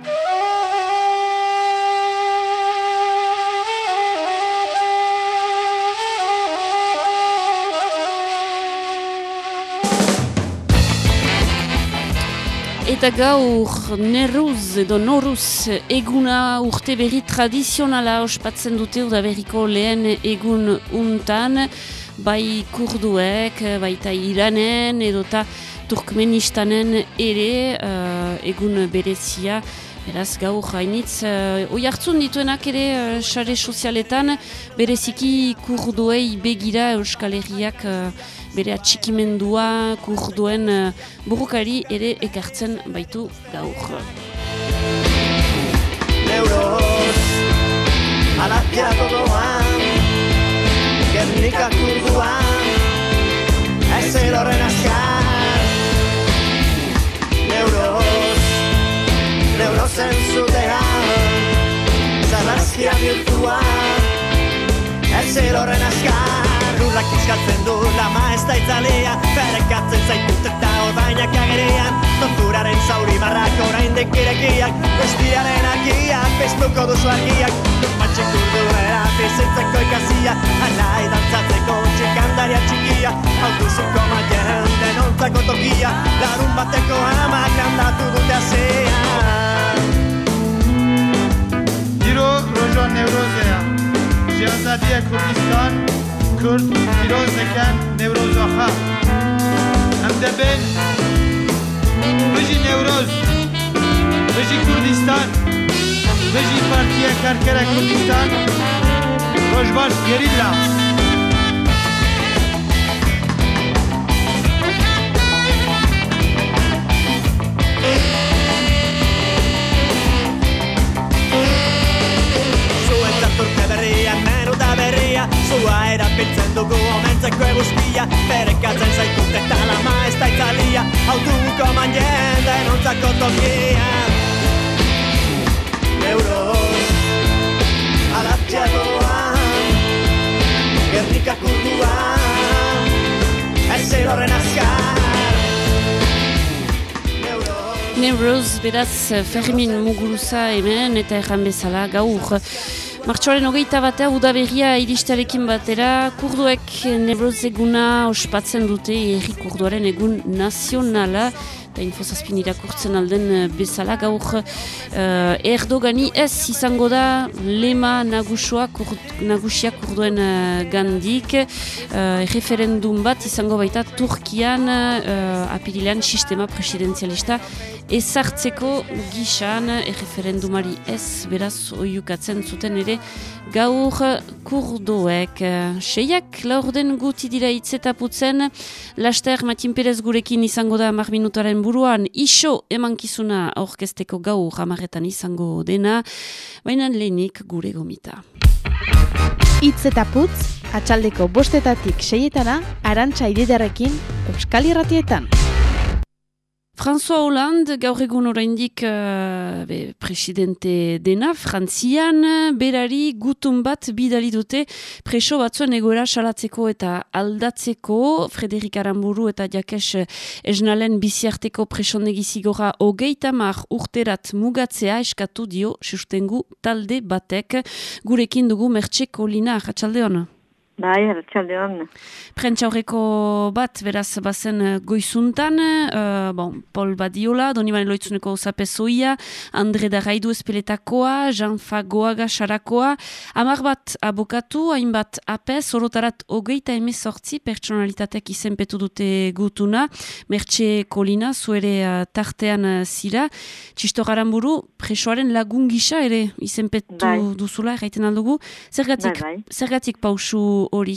Eta gaur nerruz edo noruz eguna urte berri tradizionala ospatzen dute udaberriko lehen egun untan, bai kurduek, baita iranen edo eta Turkmenistanen ere uh, egun berezia. Beraz, gaur hainitz, uh, oi hartzun dituenak ere uh, sare sozialetan, bereziki kurduei begira Euskal Herriak uh, bere atxikimendua kurduen uh, burukari ere ekartzen baitu gaur. Neuroz, alatia gogoan, gernika kurduan, ez eroren azkar. Neuroz, neurozen zutean, zarrazkia bihurtuan, ez eroren azkar. Lurrak izkatzen du, lama ez da itzalea, ferekatzen zaitut eta ordainak agerian, torturaren zauri marrak orain dekirekiak, bestiaren agiak, bestuko duzu argiak, Dukmatxek urduera, bizitzeko ikazia, alai dantzatzeko txikandaria txikia, hau duzuko maien denontzako tokia, larun bateko amak handatu dute azea. Giro Rojo Nevrozea, Şehzadia Kurdistan, کن پیروز کن نوروز آخا هم ده بین بجی نوروز بجی کردستان بجی پارتیه کرکره کردستان. روش باش berria Zua erabiltzen dugu omentzeko eguzkia Berekatzen zaitut eta lama ez da itzalia Hau duko man jende nontzako tokia Euros, alatxagoan Gernika kurduan Ez erorren azkar Nevruz, beraz, Fermin Muguruza hemen eta erran bezala gaur. Martxoaren hogeita batea udaberria iristarekin batera, kurduek Nevruz eguna ospatzen dute erri kurduaren egun nazionala, eta infozazpin irakurtzen alden eh, bezala. Gaur uh, Erdogani ez izango da lema nagusua, kur, nagusia kurduen uh, gandik. Uh, referendum bat izango baita Turkian uh, apirilean sistema presidenzialista ezartzeko gisan referendumari ez beraz oiukatzen zuten ere gaur kurdoek. Seiak laurden guti dira itzetaputzen, laster Matin Perez gurekin izango da mar minutaren buruan, iso emankizuna orkesteko gaur amaretan izango dena, baina lehenik gure gomita. Itz eta putz, atxaldeko bostetatik seietana, arantxa ididarekin, Euskal Irratietan. François Hollande gaur egun oraindik uh, be, presidente dena Frantzian berari gutun bat bidali dute preso batzuen egoera salatzeko eta aldatzeko Frederik Aramburu eta Jakes Esnalen biziarteko presondegi zigora hogeita mar urterat mugatzea eskatu dio sustengu talde batek gurekin dugu mertxe kolina jatxalde hona. Bai. Prentsa horreko bat, beraz, bazen goizuntan, uh, bon, Paul Badiola, Donibane Loitzuneko Zapezoia, Andre Daraidu Espeletakoa, Jean Fagoaga Xarakoa, amar bat abokatu, hainbat apes, orotarat hogeita emezortzi pertsonalitateak izenpetu dute gutuna, Mertxe Kolina, zuere uh, tartean uh, zira, Txisto Garamburu, presoaren lagun gisa ere izenpetu Bai. duzula, erraiten aldugu, zergatik, Bai, bai. zergatik pausu hori?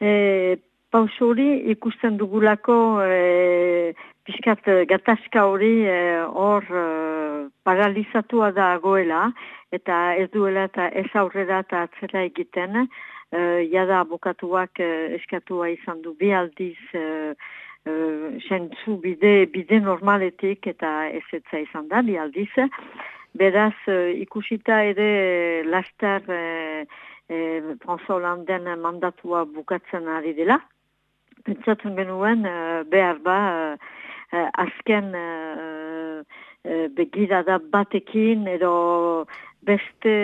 E, pauso hori ikusten dugulako e, pixkat e, gatazka hori e, hor e, paralizatua dagoela eta ez duela eta ez aurrera eta atzera egiten. E, jada abokatuak e, eskatua izan du bi aldiz e, e, sentzu bide, bide normaletik eta ez etza izan da bi aldiz. Beraz, e, ikusita ere e, laster e, e, François Hollanden mandatua bukatzen ari dela. Pentsatzen genuen e, behar ba e, azken e, e, begirada batekin edo beste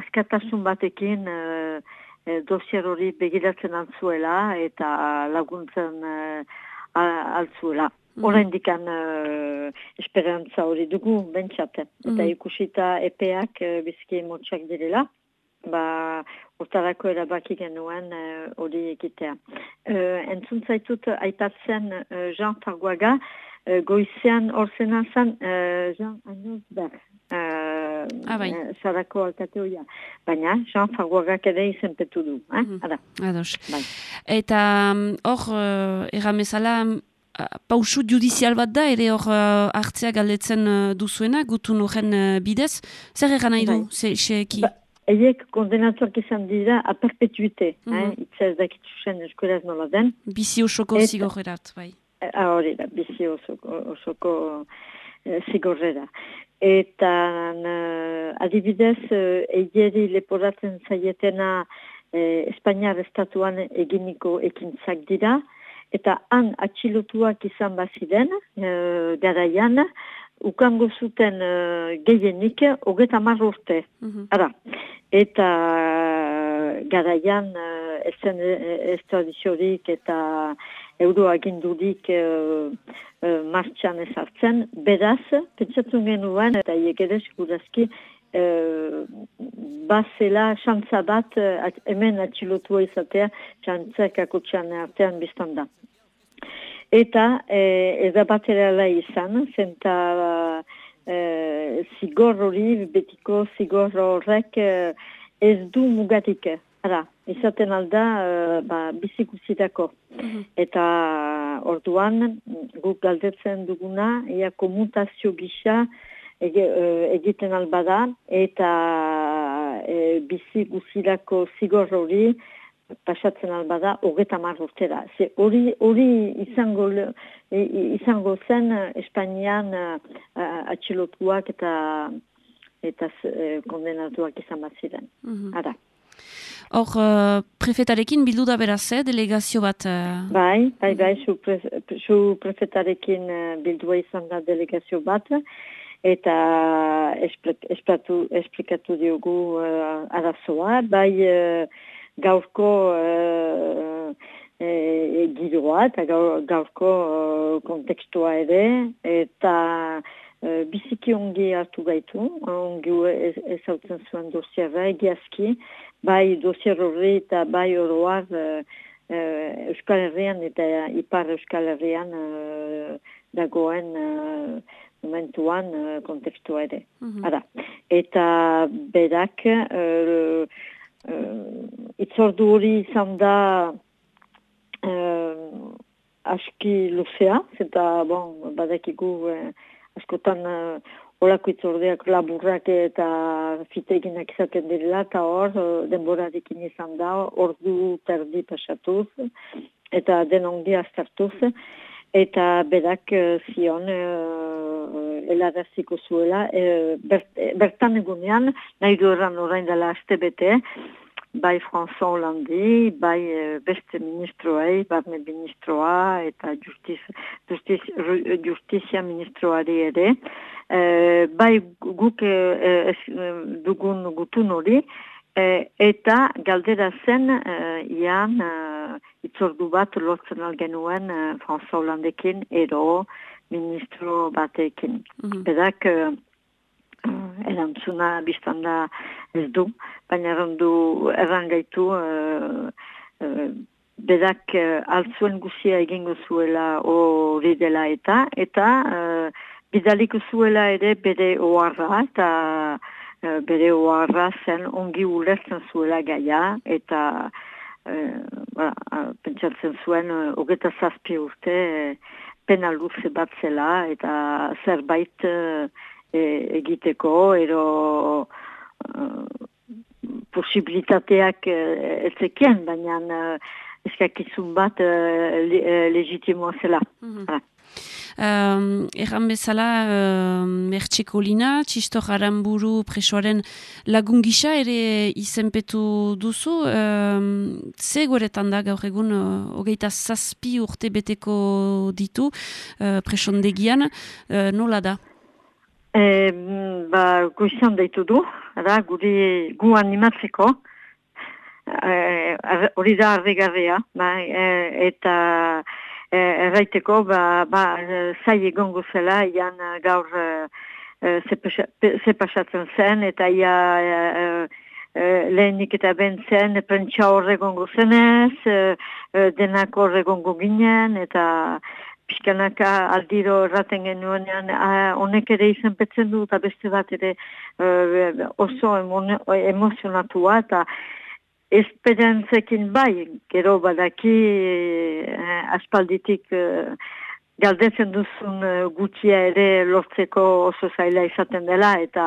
askatasun batekin e, e, dosier hori begiratzen antzuela eta laguntzen e, altzuela. Oraindikan uh, esperantza hori dugu bentsat. Eta Mhm. ikusita epeak uh, bizki motxak direla. Ba, hortarako erabaki genuen eh, hori egitea. Uh, entzun zaitut aipatzen uh, Jean Farguaga, uh, goizean orzena zen uh, Jean Anosberg. Uh, Ah, bai. eh, Sarako alkateoia. Baina, Jean Farguagak ere izenpetu du. Eh? Ara. Ados. Bai. Eta mm, hor, uh, erramezala, mm, pausu judizial bat da, ere hor uh, hartzea galdetzen uh, duzuena, gutun horren uh, bidez. Zer egan nahi du, Bai. ze, seki? Eiek kondenatuak izan dira a perpetuite. Mhm. eh? Itza ez dakitzuzen eskueraz nola den. Bizi osoko Eta- zigorrerat, bai. Ah, hori da, bizi osoko, osoko eh, zigorrera. Eta eh, adibidez, eh, eieri leporatzen zaietena eh, Espainiar estatuan eginiko ekintzak dira, eta han atxilotuak izan baziren, eh, garaian, ukango zuten eh, gehienik hogeta mar urte. Ara, eta garaian uh, ezen estradiziorik eta euroagindurik uh, uh, martxan ezartzen, beraz, pentsatzen genuen, eta hiek ere segurazki, uh, bazela xantza bat uh, at- hemen atxilotua izatea, xantzak akotxan artean biztan da. Eta eh, ez da baterala izan, zenta eh, zigor hori, betiko zigor horrek eh, ez du mugatik. Ara, izaten alda eh, ba, bizikuzitako. Eta orduan guk galdetzen duguna, ia komutazio gisa ege, eh, egiten albada, eta eh, bizi guzirako zigor hori pasatzen albada hogeta mar urtera. Ze hori hori izango izango zen eh, Espainian uh, atxilotuak eta eta eh, kondenatuak izan bat ziren. Mhm. Ara. Hor, uh, prefetarekin bildu da beraz, eh, delegazio bat... Uh, Bai, bai, bai, zu, pre, zu prefetarekin uh, bildua izan da delegazio bat, eta esplik, esplatu, esplikatu diogu uh, arazoa, bai uh, gaurko uh, e, giroa eta gaur, gaurko uh, kontekstua ere, eta uh, biziki ongi hartu gaitu, ongi ez, ezautzen zuen dosiera, egiazki, bai dosier horri eta bai oroar uh, uh, Euskal Herrian eta Ipar Euskal Herrian uh, dagoen uh, momentuan uh, kontekstua ere. Ara. Eta berak uh, itzordu hori izan da uh, aski luzea, eta bon, badakigu uh, askotan uh, olako itzordeak laburrak eta fiteginak izaten direla, eta hor uh, denborarekin izan da, ordu terdi pasatuz, eta denongi astartuz, eta berak uh, zion uh, elaraziko zuela, uh, bert, bertan egunean, nahi du erran orain dela aste bete, bai François Hollandi, bai eh, beste ministroei, barne ministroa eta justiz, justiz, justizia ministroari ere, eh, bai guk eh, eh, dugun gutun hori, eh, eta galdera zen eh, ian eh, itzordu bat lortzen algenuen eh, François Hollandekin edo ministro batekin. Berak eh, eh, erantzuna biztan da ez du, baina errandu erran gaitu eh, eh, berak eh, altzuen guzia egingo zuela hori dela eta, eta eh, bidaliko zuela ere bere oharra eta bere oharra zen ongi ulertzen zuela gaia eta eh, voilà, eh, pentsatzen zuen eh, hogeta zazpi urte eh, pena luze bat zela eta zerbait eh, e- egiteko edo eh, posibilitateak etzekien, baina eskakizun bat le, legitimoa zela. Hala. Um, erran bezala, um, Mertxeko Lina, Txistor Aramburu presoaren lagun gisa ere izenpetu duzu. Um, ze goretan da gaur egun, uh, hogeita zazpi urte beteko ditu uh, presondegian, uh, nola da? E, ba, goizan deitu du, ara, guri gu animatzeko, e, hori da arregarria, ba, e, eta e, erraiteko, ba, ba, e, zai egongo zela, ian e, gaur e, e, ze pasa- pe- ze pasatzen zen, eta ia e, e, eh, lehenik eta bentzen, prentsa horregongo zenez, eh, denak horregongo ginen, eta pixkanaka aldiro erraten genuenean honek ere izan petzen du eta beste bat ere oso emone- emozionatua eta esperantzekin bai, gero badaki eh, aspalditik eh, galdetzen duzun eh, gutxia ere lortzeko oso zaila izaten dela eta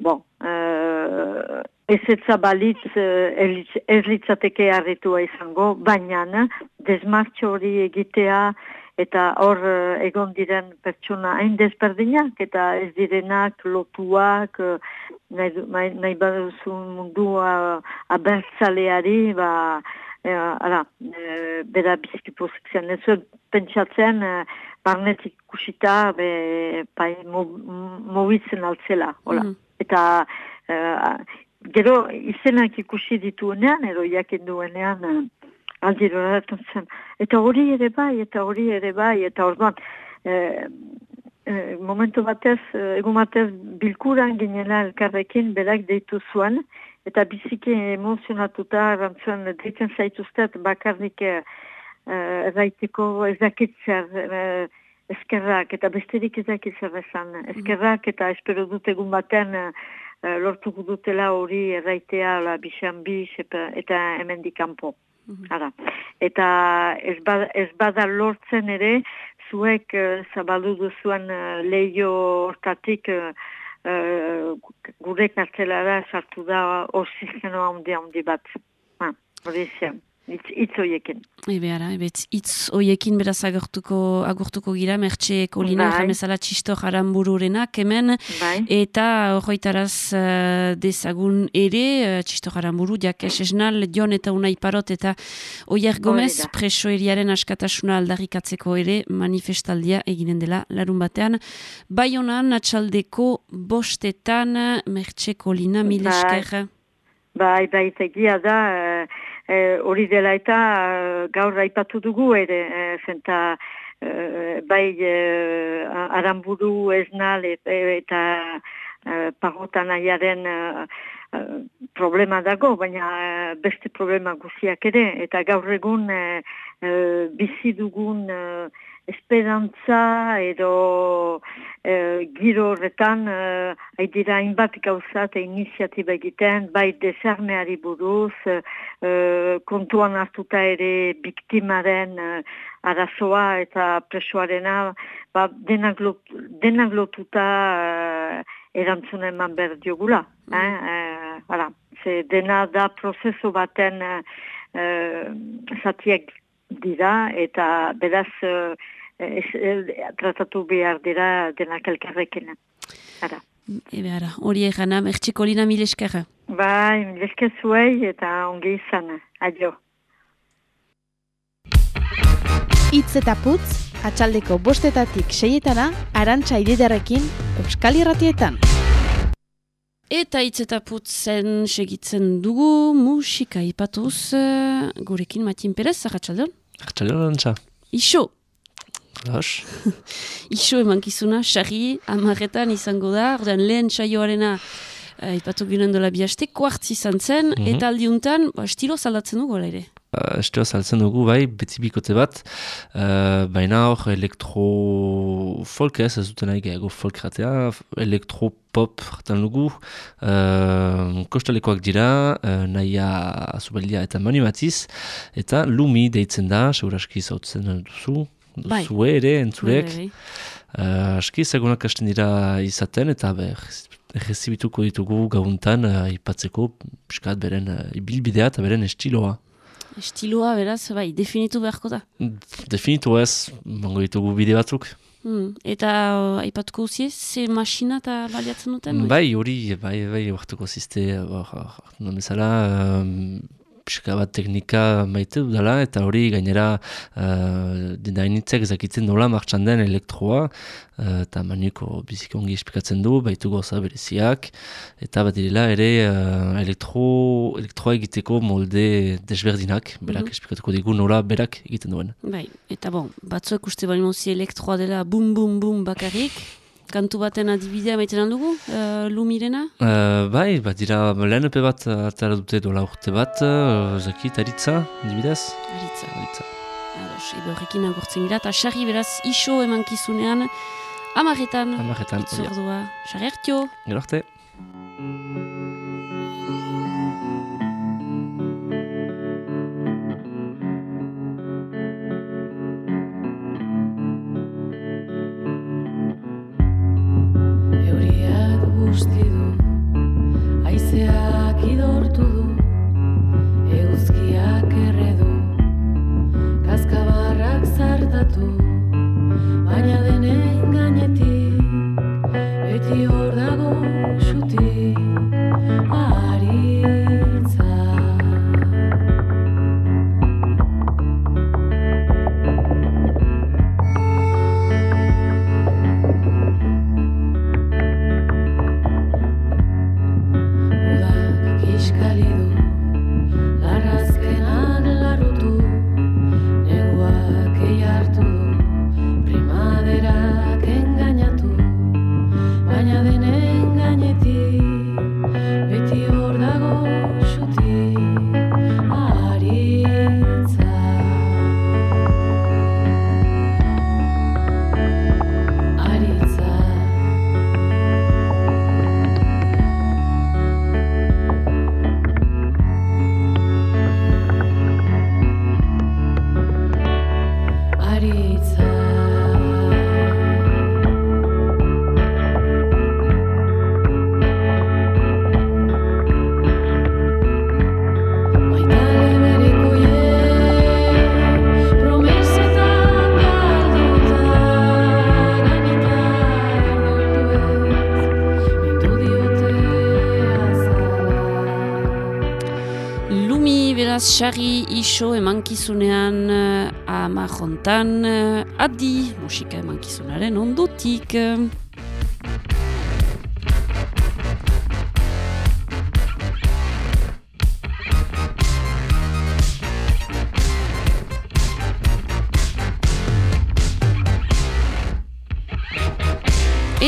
bon, eh, ez etza balitz eh, ez litzateke harritua izango, baina desmartxo hori egitea eta hor eh, egon diren pertsona hain desberdinak eta ez direnak lotuak eh, nahi, nahi, nahi baduzu mundua abertzaleari ba eh, ara, eh, bera biziki pozik zen. Ez pentsatzen eh, barnetik kusita be, mo, mobitzen altzela. Hola. Mhm. Eta eh, gero izenak ikusi dituenean, edo jakin duenean, eh, aldiro eratzen zen. Eta hori ere bai, eta hori ere bai, eta orduan, eh, eh, momentu batez, eh, egun batez bilkuran ginela elkarrekin berak deitu zuen, eta biziki emozionatuta erantzuen deitzen zaituztet bakarrik eh, eh, erraiteko ez dakit zer eh, eskerrak eta besterik ez dakit zer esan. Eskerrak eta espero dut egun baten lortuko dutela hori erraitea la bixan bix eta, eta hemendik kanpo. Ara. Eta ez bada, ez bada lortzen ere, zuek uh, zabaldu duzuen uh, leio hortatik uh, uh, gure kartelara sartu da oxigeno handi handi bat. Ha, hori hitz horiekin. Ebe ara, ebe hitz hoiekin beraz agurtuko, agurtuko gira, mertxe kolina Bai. jamezala txisto jaranbururenak hemen, Bai. eta horroitaraz uh, dezagun ere, uh, txisto jaramburu, jakes esnal, Jon eta Unai Parot eta Oier Gomez presoeriaren askatasuna aldarrikatzeko ere manifestaldia eginen dela larun batean. Bai honan, atxaldeko bostetan, mertxe kolina mil Bai. Bai, bai, eta egia da, eh, eh, hori dela eta eh, gaur aipatu dugu ere, eh, zenta eh, bai eh, aramburu esnal et, eta eh, pagotan aiaren problema dago, baina beste problema guziak ere, eta gaur egun bizi dugun esperantza edo eh, giro horretan eh, haidira hainbat gauza eta iniziatiba egiten, bai desarmeari buruz, eh, kontuan hartuta ere biktimaren eh, arazoa eta presoarena, ba, denak, lot, denak lotuta eh, erantzuna eman behar diogula. Eh? Eh, hala, ze dena da prozesu baten eh, zatiak dira eta beraz eh, ez, eh, tratatu behar dira denak elkarrekin. Ara. Ebe ara, hori egana, mertxe kolina mil esker. Bai, leske zuei eta ongi izan. Adio. Itz eta putz, atxaldeko bostetatik seietana, arantxa ididarekin, Euskal Irratietan. Eta hitz eta putzen segitzen dugu, musika ipatuz, uh, gurekin Matin Perez, Arratxaldeon? Arratxaldeon, Arantxa. Iso, Dos. iso emankizuna, sarri, amarretan izango da, ordean lehen saioarena uh, ipatu ginen dola bihaste, kuartz izan zen, Mhm. eta aldiuntan, ba, estilo zaldatzen dugu, ere. Esteo saltzen dugu, bai, beti bat, uh, baina hor elektro folk ez, ez duten nahi gehiago folk ratea, elektro pop raten dugu, uh, kostalekoak dira, uh, naia zubeldia eta mani batiz, eta lumi deitzen da, seguraski zautzen duzu, Bai. ere, entzulek, Bai, bai, Uh, aski ezagunak hasten dira izaten eta ber, errezibituko ditugu gauntan uh, ipatzeko piskat beren uh, ibilbidea eta beren estiloa. Estiloa, beraz, bai, definitu beharko da. Definitu ez, mango ditugu bide batzuk. Hmm. Eta uh, aipatuko uzie, ze masina eta baliatzen duten? Bai, hori, bai, bai, hartuko ziste, hor, hor, um, pixka bat teknika maite dudala, eta hori gainera uh, denainitzek zakitzen dola martxan den elektroa, uh, eta manuko biziki ongi esplikatzen du, baitu goza bereziak, eta bat direla ere uh, elektro, elektroa egiteko molde desberdinak, berak Mhm. esplikatuko digu nola berak egiten duen. Bai, eta bon, batzuek uste bali mozi elektroa dela bum bum bum bakarrik, kantu baten adibidea maiten dugu, uh, Lumirena? Uh, bai, bat dira lehen epe bat atara dute dola urte bat, uh, zakit, aritza, adibidez? Aritza. Aritza. Ados, ebe horrekin agurtzen gira, eta sarri beraz iso emankizunean, amaretan, Amaretan, hori da. itzordua. Sarri hartio! Gero arte. Beraz sarri iso emankizunean uh, ama jontan uh, adi musika emankizunaren ondotik.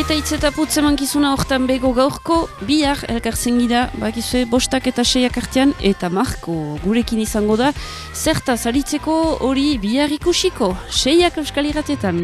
Eta hitz eta putz emankizuna hortan bego gaurko, bihar elkartzen gira, bakizue bostak eta seiak artean, eta marko gurekin izango da, zertaz aritzeko hori bihar ikusiko, seiak euskal irratietan.